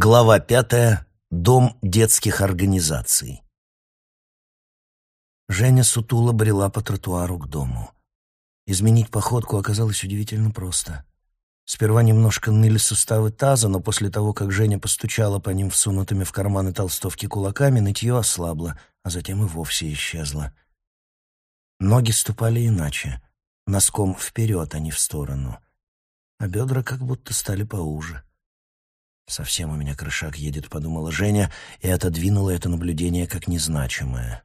Глава пятая. Дом детских организаций. Женя сутула брела по тротуару к дому. Изменить походку оказалось удивительно просто. Сперва немножко ныли суставы таза, но после того, как Женя постучала по ним всунутыми в карманы толстовки кулаками, нытье ослабло, а затем и вовсе исчезло. Ноги ступали иначе, носком вперед, а не в сторону. А бедра как будто стали поуже. «Совсем у меня крышак едет», — подумала Женя и отодвинула это наблюдение как незначимое.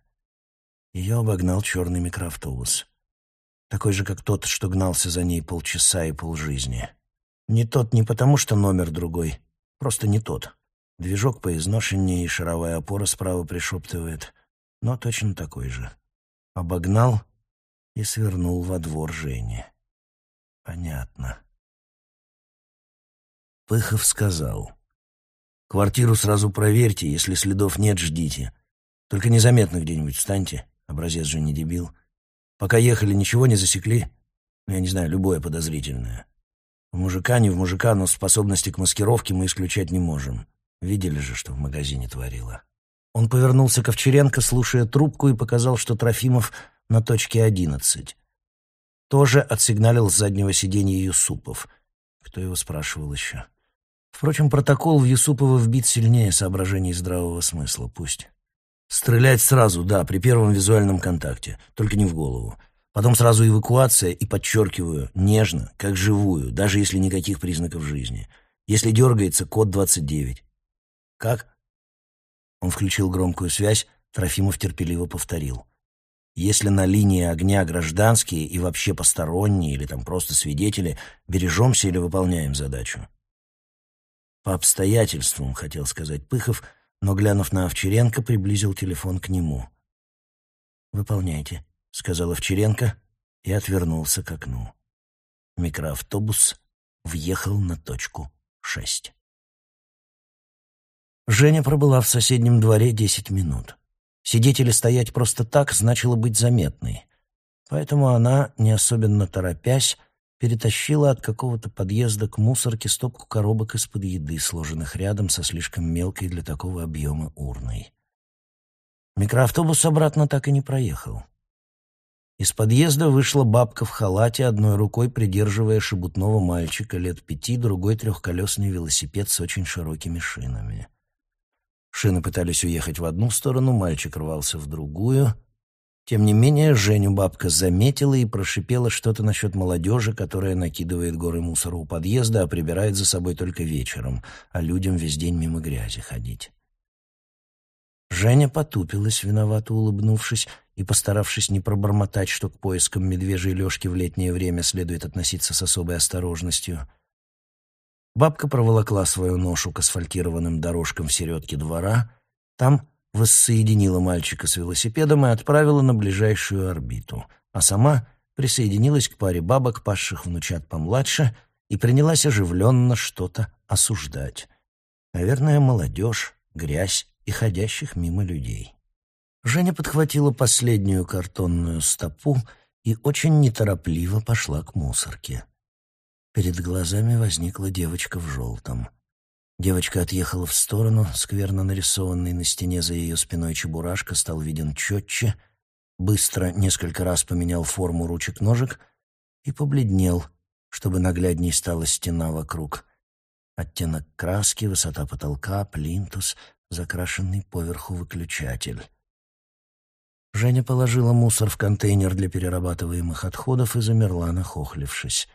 Ее обогнал черный микроавтобус. Такой же, как тот, что гнался за ней полчаса и полжизни. Не тот не потому, что номер другой, просто не тот. Движок поизношеннее и шаровая опора справа пришептывает, но точно такой же. Обогнал и свернул во двор Жени. Понятно. Пыхов сказал. «Квартиру сразу проверьте, если следов нет, ждите. Только незаметно где-нибудь встаньте, образец же не дебил. Пока ехали, ничего не засекли? Ну, я не знаю, любое подозрительное. В мужика не в мужика, но способности к маскировке мы исключать не можем. Видели же, что в магазине творила». Он повернулся к Овчаренко, слушая трубку, и показал, что Трофимов на точке одиннадцать. Тоже отсигналил с заднего сиденья Юсупов. Кто его спрашивал еще? Впрочем, протокол в Юсупова вбит сильнее соображений здравого смысла. Пусть. Стрелять сразу, да, при первом визуальном контакте, только не в голову. Потом сразу эвакуация и, подчеркиваю, нежно, как живую, даже если никаких признаков жизни. Если дергается, код 29. Как? Он включил громкую связь, Трофимов терпеливо повторил. Если на линии огня гражданские и вообще посторонние или там просто свидетели, бережемся или выполняем задачу. По обстоятельствам, хотел сказать Пыхов, но, глянув на Овчаренко, приблизил телефон к нему. «Выполняйте», — сказал Овчаренко и отвернулся к окну. Микроавтобус въехал на точку шесть. Женя пробыла в соседнем дворе десять минут. Сидеть или стоять просто так значило быть заметной. Поэтому она, не особенно торопясь, перетащила от какого-то подъезда к мусорке стопку коробок из-под еды, сложенных рядом со слишком мелкой для такого объема урной. Микроавтобус обратно так и не проехал. Из подъезда вышла бабка в халате, одной рукой придерживая шебутного мальчика лет пяти, другой трехколесный велосипед с очень широкими шинами. Шины пытались уехать в одну сторону, мальчик рвался в другую — тем не менее, Женю бабка заметила и прошипела что-то насчет молодежи, которая накидывает горы мусора у подъезда, а прибирает за собой только вечером, а людям весь день мимо грязи ходить. Женя потупилась, виновато улыбнувшись, и, постаравшись не пробормотать, что к поискам медвежьей лёжки в летнее время следует относиться с особой осторожностью. Бабка проволокла свою ношу к асфальтированным дорожкам в середке двора. Там воссоединила мальчика с велосипедом и отправила на ближайшую орбиту, а сама присоединилась к паре бабок, пасших внучат помладше, и принялась оживленно что-то осуждать. Наверное, молодежь, грязь и ходящих мимо людей. Женя подхватила последнюю картонную стопу и очень неторопливо пошла к мусорке. Перед глазами возникла девочка в желтом — Девочка отъехала в сторону, скверно нарисованный на стене за ее спиной чебурашка стал виден четче, быстро несколько раз поменял форму ручек-ножек и побледнел, чтобы наглядней стала стена вокруг. Оттенок краски, высота потолка, плинтус, закрашенный поверху выключатель. Женя положила мусор в контейнер для перерабатываемых отходов и замерла, нахохлившись.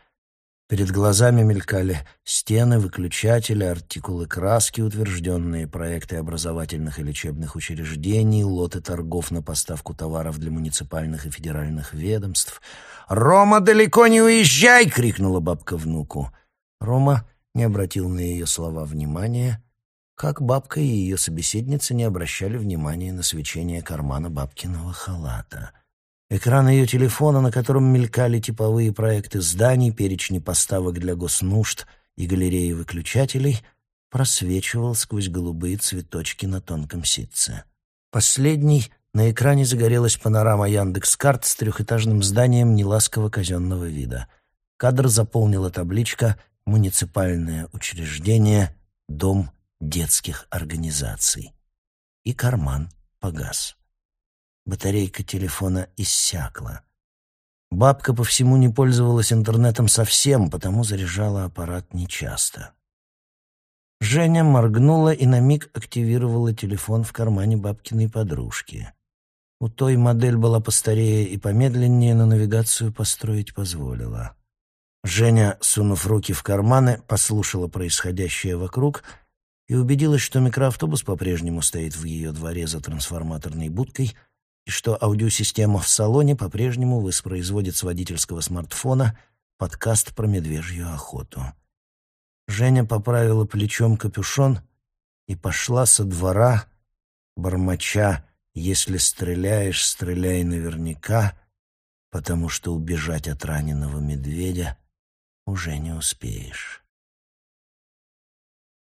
Перед глазами мелькали стены, выключатели, артикулы краски, утвержденные проекты образовательных и лечебных учреждений, лоты торгов на поставку товаров для муниципальных и федеральных ведомств. «Рома, далеко не уезжай!» — крикнула бабка внуку. Рома не обратил на ее слова внимания, как бабка и ее собеседница не обращали внимания на свечение кармана бабкиного халата — Экран ее телефона, на котором мелькали типовые проекты зданий, перечни поставок для госнужд и галереи выключателей, просвечивал сквозь голубые цветочки на тонком ситце. Последний на экране загорелась панорама Яндекс.Карт с трехэтажным зданием неласково казенного вида. Кадр заполнила табличка «Муниципальное учреждение, дом детских организаций. И карман погас. Батарейка телефона иссякла. Бабка по всему не пользовалась интернетом совсем, потому заряжала аппарат нечасто. Женя моргнула и на миг активировала телефон в кармане бабкиной подружки. У той модель была постарее и помедленнее, но навигацию построить позволила. Женя, сунув руки в карманы, послушала происходящее вокруг и убедилась, что микроавтобус по-прежнему стоит в ее дворе за трансформаторной будкой и что аудиосистема в салоне по-прежнему воспроизводит с водительского смартфона подкаст про медвежью охоту. Женя поправила плечом капюшон и пошла со двора, бормоча «Если стреляешь, стреляй наверняка», потому что убежать от раненого медведя уже не успеешь.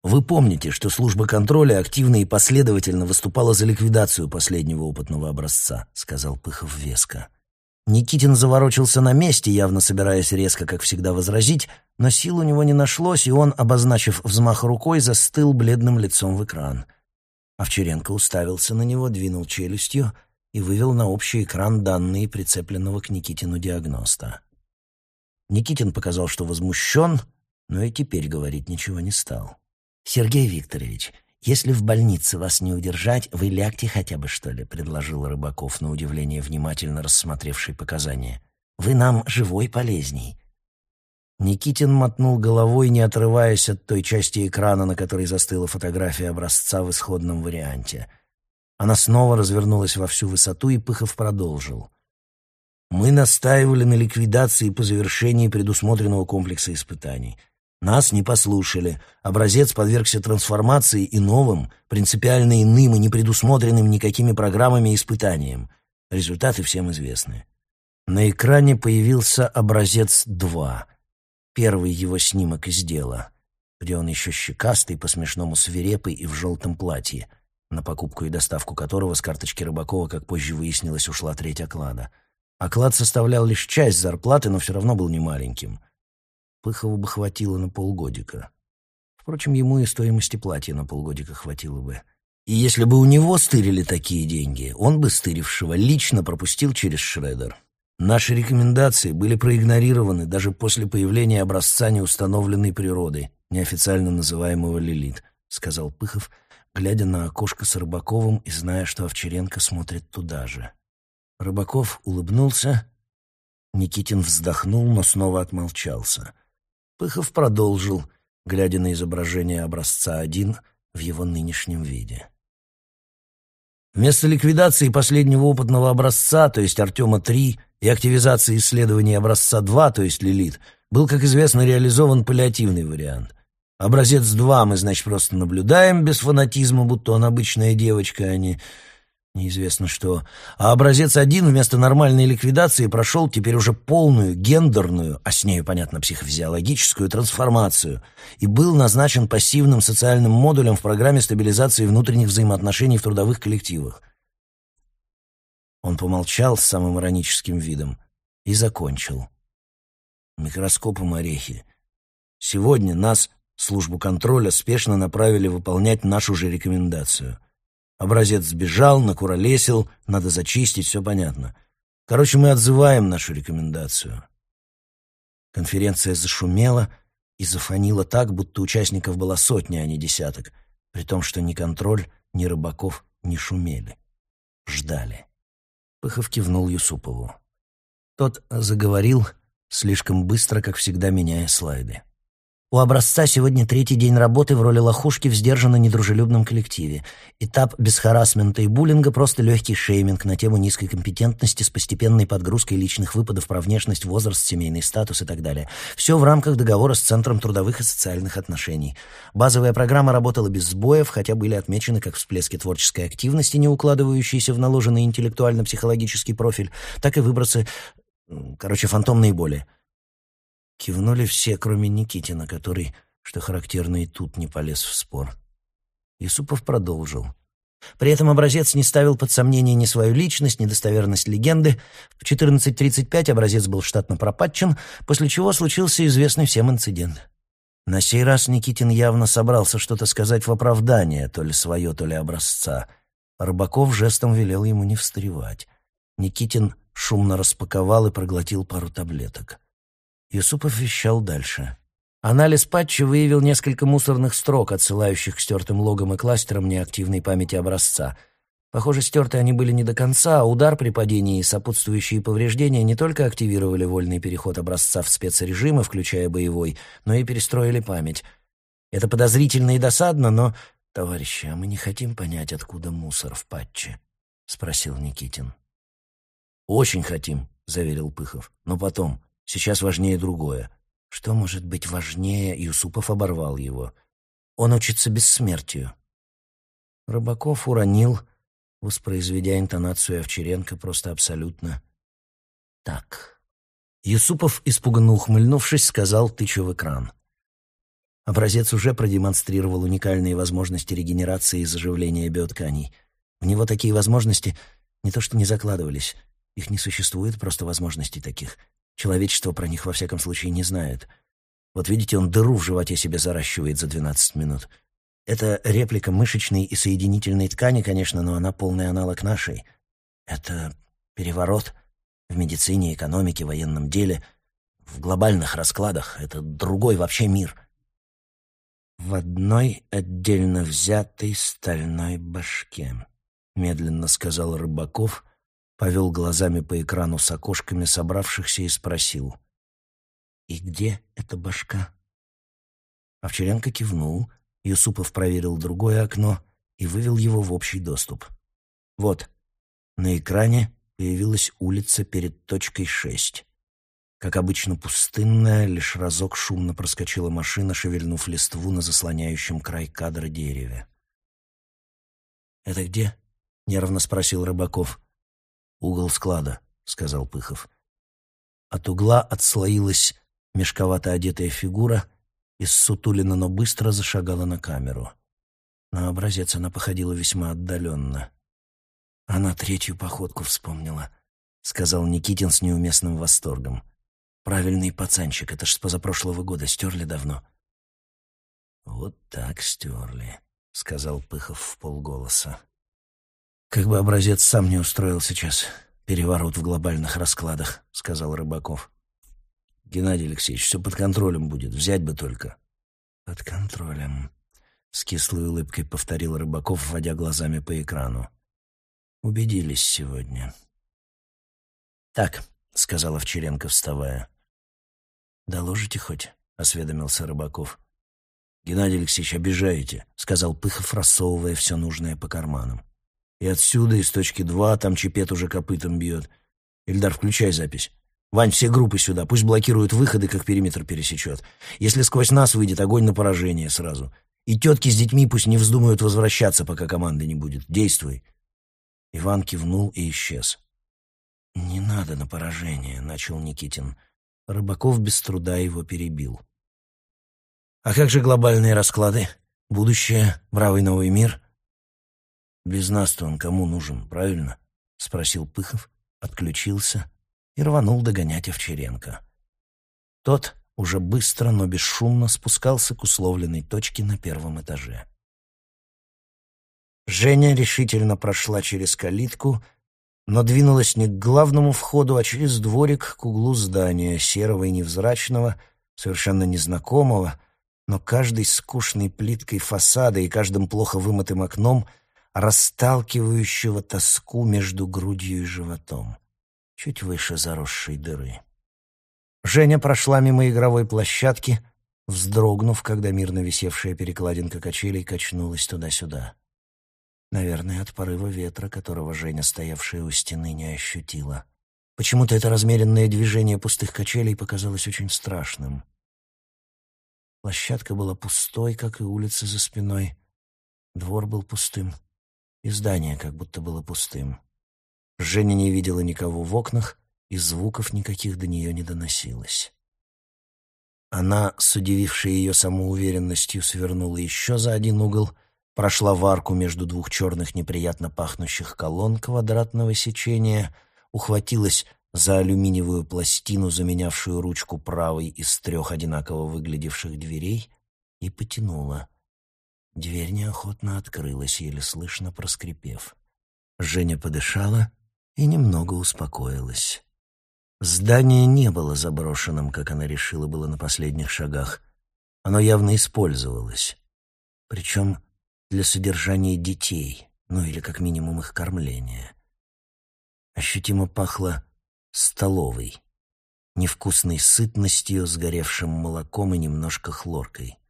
Вы помните, что служба контроля активно и последовательно выступала за ликвидацию последнего опытного образца, сказал Пыхов веско. Никитин заворочился на месте, явно собираясь резко, как всегда, возразить, но сил у него не нашлось, и он, обозначив взмах рукой, застыл бледным лицом в экран. Овчаренко уставился на него, двинул челюстью и вывел на общий экран данные прицепленного к Никитину диагноста. Никитин показал, что возмущен, но и теперь говорить ничего не стал. «Сергей Викторович, если в больнице вас не удержать, вы лягте хотя бы, что ли», — предложил Рыбаков, на удивление внимательно рассмотревший показания. «Вы нам живой полезней». Никитин мотнул головой, не отрываясь от той части экрана, на которой застыла фотография образца в исходном варианте. Она снова развернулась во всю высоту, и Пыхов продолжил. Мы настаивали на ликвидации по завершении предусмотренного комплекса испытаний. Нас не послушали. Образец подвергся трансформации и новым, принципиально иным и не предусмотренным никакими программами испытаниям. Результаты всем известны. На экране появился образец 2. Первый его снимок из дела, где он еще щекастый, по-смешному свирепый и в желтом платье, на покупку и доставку которого с карточки Рыбакова, как позже выяснилось, ушла треть оклада — Оклад составлял лишь часть зарплаты, но все равно был немаленьким. Пыхову бы хватило на полгодика. Впрочем, ему и стоимости платья на полгодика хватило бы. И если бы у него стырили такие деньги, он бы стырившего лично пропустил через шредер. Наши рекомендации были проигнорированы даже после появления образца неустановленной природы, неофициально называемого «Лилит», — сказал Пыхов, глядя на окошко с Рыбаковым и зная, что Овчаренко смотрит туда же. Рыбаков улыбнулся. Никитин вздохнул, но снова отмолчался. Пыхов продолжил, глядя на изображение образца один в его нынешнем виде. Вместо ликвидации последнего опытного образца, то есть Артема-3, и активизации исследования образца-2, то есть Лилит, был, как известно, реализован паллиативный вариант. Образец 2 мы, значит, просто наблюдаем без фанатизма, будто он обычная девочка, а не неизвестно что, а образец один вместо нормальной ликвидации прошел теперь уже полную гендерную, а с нею, понятно, психофизиологическую трансформацию и был назначен пассивным социальным модулем в программе стабилизации внутренних взаимоотношений в трудовых коллективах. Он помолчал с самым ироническим видом и закончил. Микроскопом орехи. Сегодня нас, службу контроля, спешно направили выполнять нашу же рекомендацию — Образец сбежал, накуролесил, надо зачистить, все понятно. Короче, мы отзываем нашу рекомендацию. Конференция зашумела и зафонила так, будто участников была сотня, а не десяток, при том, что ни контроль, ни рыбаков не шумели. Ждали. Пыхов кивнул Юсупову. Тот заговорил, слишком быстро, как всегда, меняя слайды. У образца сегодня третий день работы в роли лохушки в сдержанно недружелюбном коллективе. Этап без харасмента и буллинга — просто легкий шейминг на тему низкой компетентности с постепенной подгрузкой личных выпадов про внешность, возраст, семейный статус и так далее. Все в рамках договора с Центром трудовых и социальных отношений. Базовая программа работала без сбоев, хотя были отмечены как всплески творческой активности, не укладывающиеся в наложенный интеллектуально-психологический профиль, так и выбросы, короче, фантомные боли. Кивнули все, кроме Никитина, который, что характерно, и тут не полез в спор. Юсупов продолжил. При этом образец не ставил под сомнение ни свою личность, ни достоверность легенды. В 14.35 образец был штатно пропатчен, после чего случился известный всем инцидент. На сей раз Никитин явно собрался что-то сказать в оправдание, то ли свое, то ли образца. Рыбаков жестом велел ему не встревать. Никитин шумно распаковал и проглотил пару таблеток. Юсупов вещал дальше. Анализ патча выявил несколько мусорных строк, отсылающих к стертым логам и кластерам неактивной памяти образца — Похоже, стерты они были не до конца, а удар при падении и сопутствующие повреждения не только активировали вольный переход образца в спецрежимы, включая боевой, но и перестроили память. Это подозрительно и досадно, но... «Товарищи, а мы не хотим понять, откуда мусор в патче?» — спросил Никитин. «Очень хотим», — заверил Пыхов. «Но потом. Сейчас важнее другое». Что может быть важнее, Юсупов оборвал его. Он учится бессмертию. Рыбаков уронил воспроизведя интонацию Овчаренко просто абсолютно так. Юсупов, испуганно ухмыльнувшись, сказал, тыча в экран. Образец уже продемонстрировал уникальные возможности регенерации и заживления биотканей. В него такие возможности не то что не закладывались, их не существует, просто возможностей таких. Человечество про них во всяком случае не знает. Вот видите, он дыру в животе себе заращивает за 12 минут — это реплика мышечной и соединительной ткани, конечно, но она полный аналог нашей. Это переворот в медицине, экономике, военном деле, в глобальных раскладах. Это другой вообще мир. В одной отдельно взятой стальной башке, медленно сказал Рыбаков, повел глазами по экрану с окошками собравшихся и спросил. «И где эта башка?» Овчаренко кивнул — Юсупов проверил другое окно и вывел его в общий доступ. Вот, на экране появилась улица перед точкой 6. Как обычно пустынная, лишь разок шумно проскочила машина, шевельнув листву на заслоняющем край кадра дереве. «Это где?» — нервно спросил Рыбаков. «Угол склада», — сказал Пыхов. От угла отслоилась мешковато одетая фигура — и ссутулина, но быстро зашагала на камеру. На образец она походила весьма отдаленно. Она третью походку вспомнила, — сказал Никитин с неуместным восторгом. Правильный пацанчик, это ж с позапрошлого года, стерли давно. Вот так стерли, — сказал Пыхов в полголоса. Как бы образец сам не устроил сейчас переворот в глобальных раскладах, — сказал Рыбаков. Геннадий Алексеевич, все под контролем будет, взять бы только. Под контролем. С кислой улыбкой повторил Рыбаков, вводя глазами по экрану. Убедились сегодня. Так, сказала Овчаренко, вставая. Доложите хоть, осведомился Рыбаков. Геннадий Алексеевич, обижаете, сказал Пыхов, рассовывая все нужное по карманам. И отсюда, из точки два, там чепет уже копытом бьет. Ильдар, включай запись. Вань, все группы сюда, пусть блокируют выходы, как периметр пересечет. Если сквозь нас выйдет, огонь на поражение сразу. И тетки с детьми пусть не вздумают возвращаться, пока команды не будет. Действуй. Иван кивнул и исчез. «Не надо на поражение», — начал Никитин. Рыбаков без труда его перебил. «А как же глобальные расклады? Будущее? Бравый новый мир?» «Без нас-то он кому нужен, правильно?» — спросил Пыхов, отключился и рванул догонять Овчаренко. Тот уже быстро, но бесшумно спускался к условленной точке на первом этаже. Женя решительно прошла через калитку, но двинулась не к главному входу, а через дворик к углу здания, серого и невзрачного, совершенно незнакомого, но каждой скучной плиткой фасада и каждым плохо вымытым окном расталкивающего тоску между грудью и животом чуть выше заросшей дыры. Женя прошла мимо игровой площадки, вздрогнув, когда мирно висевшая перекладинка качелей качнулась туда-сюда. Наверное, от порыва ветра, которого Женя, стоявшая у стены, не ощутила. Почему-то это размеренное движение пустых качелей показалось очень страшным. Площадка была пустой, как и улица за спиной. Двор был пустым, и здание как будто было пустым. Женя не видела никого в окнах, и звуков никаких до нее не доносилось. Она, с удивившей ее самоуверенностью, свернула еще за один угол, прошла в арку между двух черных неприятно пахнущих колонн квадратного сечения, ухватилась за алюминиевую пластину, заменявшую ручку правой из трех одинаково выглядевших дверей, и потянула. Дверь неохотно открылась, еле слышно проскрипев. Женя подышала и немного успокоилась. Здание не было заброшенным, как она решила было на последних шагах. Оно явно использовалось. Причем для содержания детей, ну или как минимум их кормления. Ощутимо пахло столовой, невкусной сытностью, сгоревшим молоком и немножко хлоркой.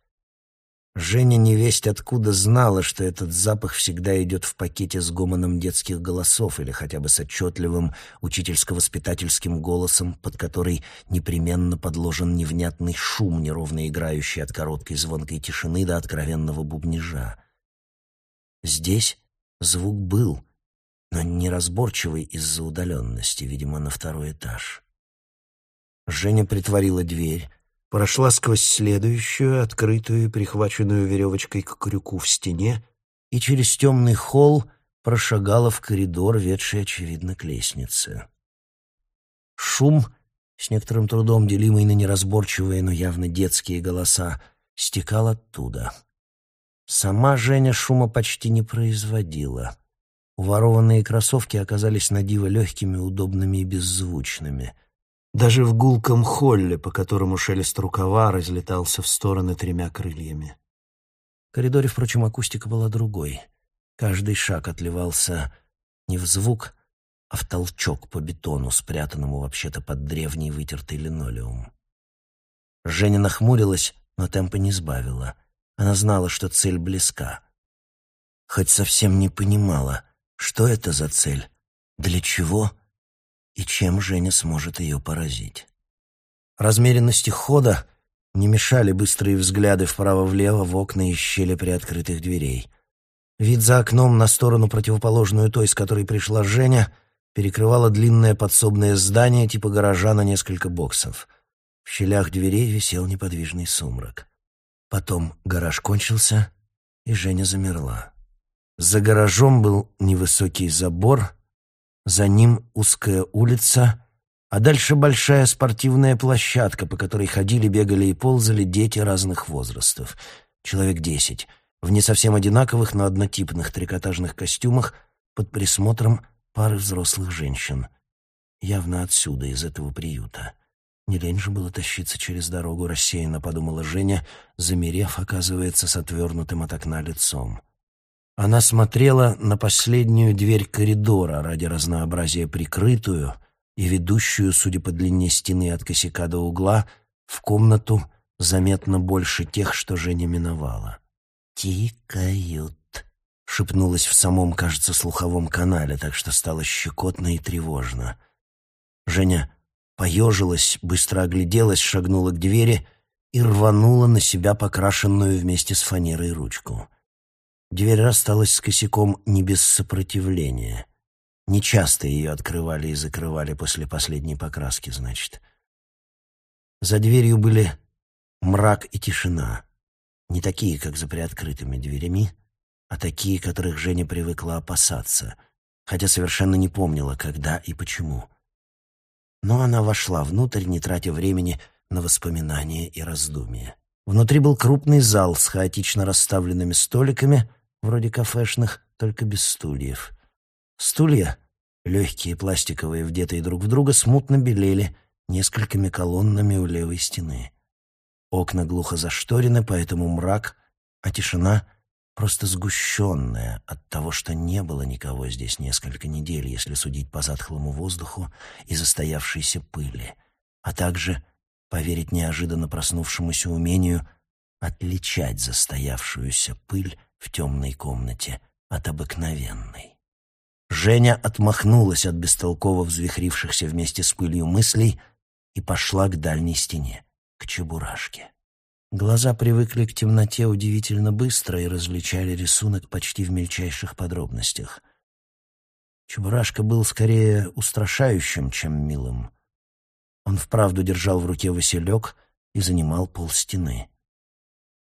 Женя невесть откуда знала, что этот запах всегда идет в пакете с гомоном детских голосов или хотя бы с отчетливым учительско-воспитательским голосом, под который непременно подложен невнятный шум, неровно играющий от короткой звонкой тишины до откровенного бубнижа. Здесь звук был, но неразборчивый из-за удаленности, видимо, на второй этаж. Женя притворила дверь, прошла сквозь следующую, открытую прихваченную веревочкой к крюку в стене, и через темный холл прошагала в коридор, ведший, очевидно, к лестнице. Шум, с некоторым трудом делимый на неразборчивые, но явно детские голоса, стекал оттуда. Сама Женя шума почти не производила. Уворованные кроссовки оказались на диво легкими, удобными и беззвучными — даже в гулком холле, по которому шелест рукава разлетался в стороны тремя крыльями. В коридоре, впрочем, акустика была другой. Каждый шаг отливался не в звук, а в толчок по бетону, спрятанному вообще-то под древний вытертый линолеум. Женя нахмурилась, но темпа не сбавила. Она знала, что цель близка. Хоть совсем не понимала, что это за цель, для чего — и чем Женя сможет ее поразить. Размеренности хода не мешали быстрые взгляды вправо-влево в окна и щели приоткрытых дверей. Вид за окном на сторону противоположную той, с которой пришла Женя, перекрывало длинное подсобное здание типа гаража на несколько боксов. В щелях дверей висел неподвижный сумрак. Потом гараж кончился, и Женя замерла. За гаражом был невысокий забор — за ним узкая улица, а дальше большая спортивная площадка, по которой ходили, бегали и ползали дети разных возрастов. Человек десять, в не совсем одинаковых, но однотипных трикотажных костюмах под присмотром пары взрослых женщин. Явно отсюда, из этого приюта. Не лень же было тащиться через дорогу, рассеянно подумала Женя, замерев, оказывается, с отвернутым от окна лицом. Она смотрела на последнюю дверь коридора, ради разнообразия прикрытую и ведущую, судя по длине стены от косяка до угла, в комнату заметно больше тех, что Женя миновала. «Тикают», — шепнулась в самом, кажется, слуховом канале, так что стало щекотно и тревожно. Женя поежилась, быстро огляделась, шагнула к двери и рванула на себя покрашенную вместе с фанерой ручку. Дверь рассталась с косяком не без сопротивления. Нечасто ее открывали и закрывали после последней покраски, значит. За дверью были мрак и тишина. Не такие, как за приоткрытыми дверями, а такие, которых Женя привыкла опасаться, хотя совершенно не помнила, когда и почему. Но она вошла внутрь, не тратя времени на воспоминания и раздумья. Внутри был крупный зал с хаотично расставленными столиками — вроде кафешных, только без стульев. Стулья, легкие, пластиковые, вдетые друг в друга, смутно белели несколькими колоннами у левой стены. Окна глухо зашторены, поэтому мрак, а тишина просто сгущенная от того, что не было никого здесь несколько недель, если судить по затхлому воздуху и застоявшейся пыли, а также поверить неожиданно проснувшемуся умению отличать застоявшуюся пыль в темной комнате от обыкновенной. Женя отмахнулась от бестолково взвихрившихся вместе с пылью мыслей и пошла к дальней стене, к чебурашке. Глаза привыкли к темноте удивительно быстро и различали рисунок почти в мельчайших подробностях. Чебурашка был скорее устрашающим, чем милым. Он вправду держал в руке василек и занимал полстены.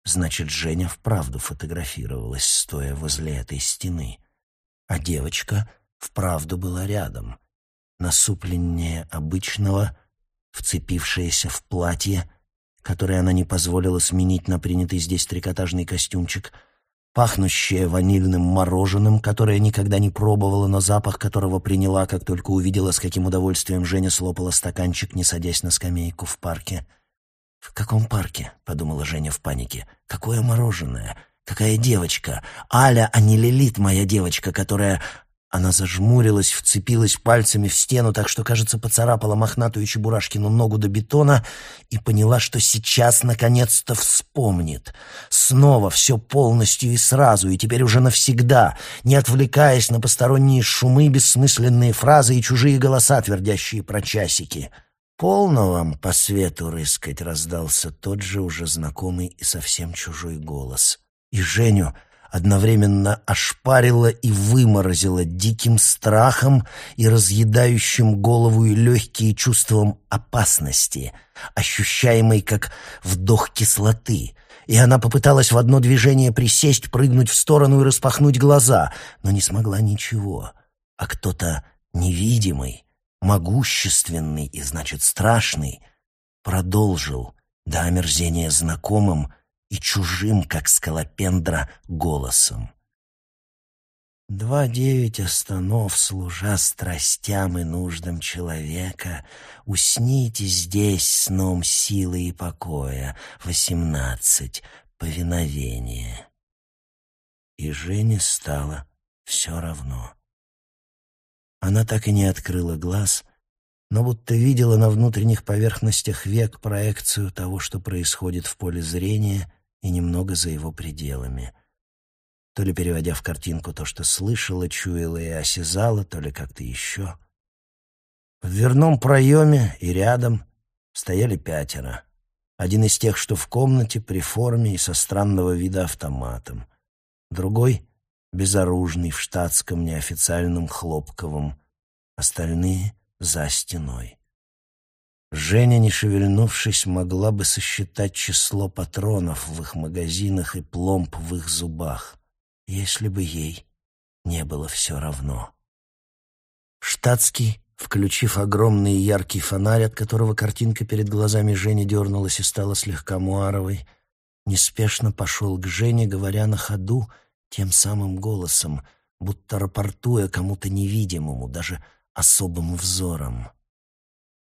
Значит, Женя вправду фотографировалась, стоя возле этой стены. А девочка вправду была рядом. насупленнее обычного, вцепившаяся в платье, которое она не позволила сменить на принятый здесь трикотажный костюмчик, пахнущее ванильным мороженым, которое никогда не пробовала, но запах которого приняла, как только увидела, с каким удовольствием Женя слопала стаканчик, не садясь на скамейку в парке. «В каком парке?» — подумала Женя в панике. «Какое мороженое? Какая девочка? Аля, а не Лилит, моя девочка, которая...» Она зажмурилась, вцепилась пальцами в стену, так что, кажется, поцарапала мохнатую Чебурашкину ногу до бетона и поняла, что сейчас наконец-то вспомнит. Снова все полностью и сразу, и теперь уже навсегда, не отвлекаясь на посторонние шумы, бессмысленные фразы и чужие голоса, твердящие про часики. «Полно вам по свету рыскать», — раздался тот же уже знакомый и совсем чужой голос. И Женю одновременно ошпарила и выморозила диким страхом и разъедающим голову и легкие чувством опасности, ощущаемой как вдох кислоты. И она попыталась в одно движение присесть, прыгнуть в сторону и распахнуть глаза, но не смогла ничего. А кто-то невидимый, могущественный и, значит, страшный, продолжил до омерзения знакомым, и чужим, как скалопендра, голосом. Два девять останов, служа страстям и нуждам человека, Усните здесь сном силы и покоя. Восемнадцать. Повиновение. И Жене стало все равно. Она так и не открыла глаз, но будто видела на внутренних поверхностях век проекцию того, что происходит в поле зрения — и немного за его пределами. То ли переводя в картинку то, что слышала, чуяла и осязала, то ли как-то еще. В дверном проеме и рядом стояли пятеро. Один из тех, что в комнате, при форме и со странного вида автоматом. Другой — безоружный, в штатском, неофициальном хлопковом. Остальные — за стеной. Женя, не шевельнувшись, могла бы сосчитать число патронов в их магазинах и пломб в их зубах, если бы ей не было все равно. Штатский, включив огромный яркий фонарь, от которого картинка перед глазами Жени дернулась и стала слегка муаровой, неспешно пошел к Жене, говоря на ходу тем самым голосом, будто рапортуя кому-то невидимому, даже особым взором.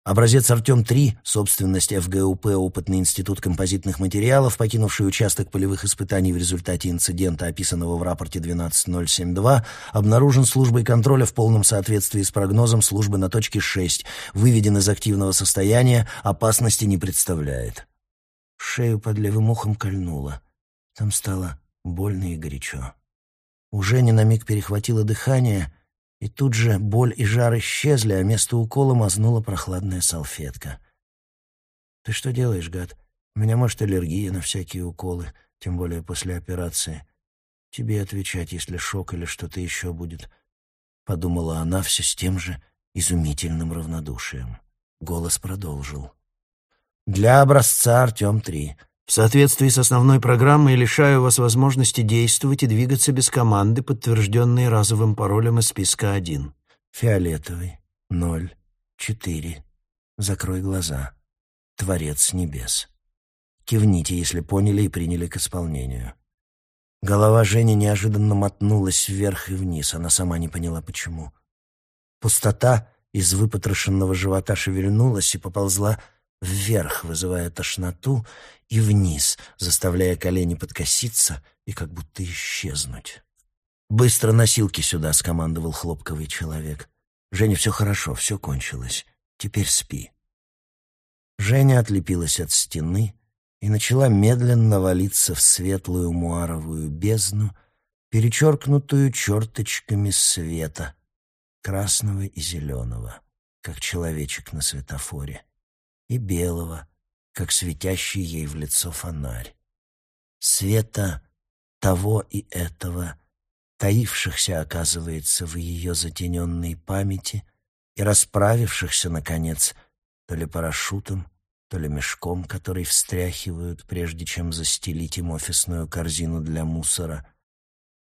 Образец «Артем-3», собственность ФГУП «Опытный институт композитных материалов», покинувший участок полевых испытаний в результате инцидента, описанного в рапорте 12072, обнаружен службой контроля в полном соответствии с прогнозом службы на точке 6, выведен из активного состояния, опасности не представляет. Шею под левым ухом кольнуло. Там стало больно и горячо. У Жени на миг перехватило дыхание — и тут же боль и жар исчезли, а место укола мазнула прохладная салфетка. «Ты что делаешь, гад? У меня, может, аллергия на всякие уколы, тем более после операции. Тебе отвечать, если шок или что-то еще будет», — подумала она все с тем же изумительным равнодушием. Голос продолжил. «Для образца Артем-3. В соответствии с основной программой лишаю вас возможности действовать и двигаться без команды, подтвержденной разовым паролем из списка 1. Фиолетовый. 0. 4. Закрой глаза. Творец небес. Кивните, если поняли и приняли к исполнению. Голова Жени неожиданно мотнулась вверх и вниз, она сама не поняла, почему. Пустота из выпотрошенного живота шевельнулась и поползла вверх, вызывая тошноту, и вниз, заставляя колени подкоситься и как будто исчезнуть. «Быстро носилки сюда», — скомандовал хлопковый человек. «Женя, все хорошо, все кончилось. Теперь спи». Женя отлепилась от стены и начала медленно валиться в светлую муаровую бездну, перечеркнутую черточками света, красного и зеленого, как человечек на светофоре и белого, как светящий ей в лицо фонарь. Света того и этого, таившихся, оказывается, в ее затененной памяти и расправившихся, наконец, то ли парашютом, то ли мешком, который встряхивают, прежде чем застелить им офисную корзину для мусора.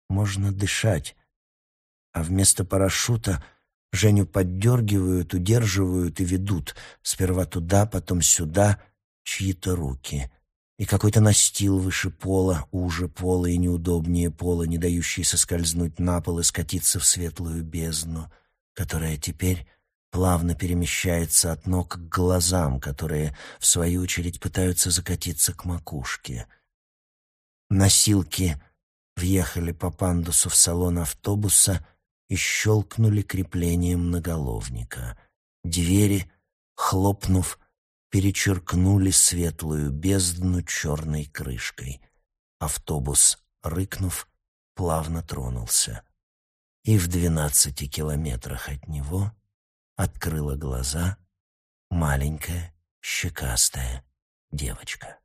Можно дышать, а вместо парашюта Женю поддергивают, удерживают и ведут. Сперва туда, потом сюда чьи-то руки. И какой-то настил выше пола, уже пола и неудобнее пола, не дающий соскользнуть на пол и скатиться в светлую бездну, которая теперь плавно перемещается от ног к глазам, которые, в свою очередь, пытаются закатиться к макушке. Носилки въехали по пандусу в салон автобуса и щелкнули креплением наголовника. Двери, хлопнув, перечеркнули светлую бездну черной крышкой. Автобус, рыкнув, плавно тронулся. И в двенадцати километрах от него — открыла глаза маленькая щекастая девочка.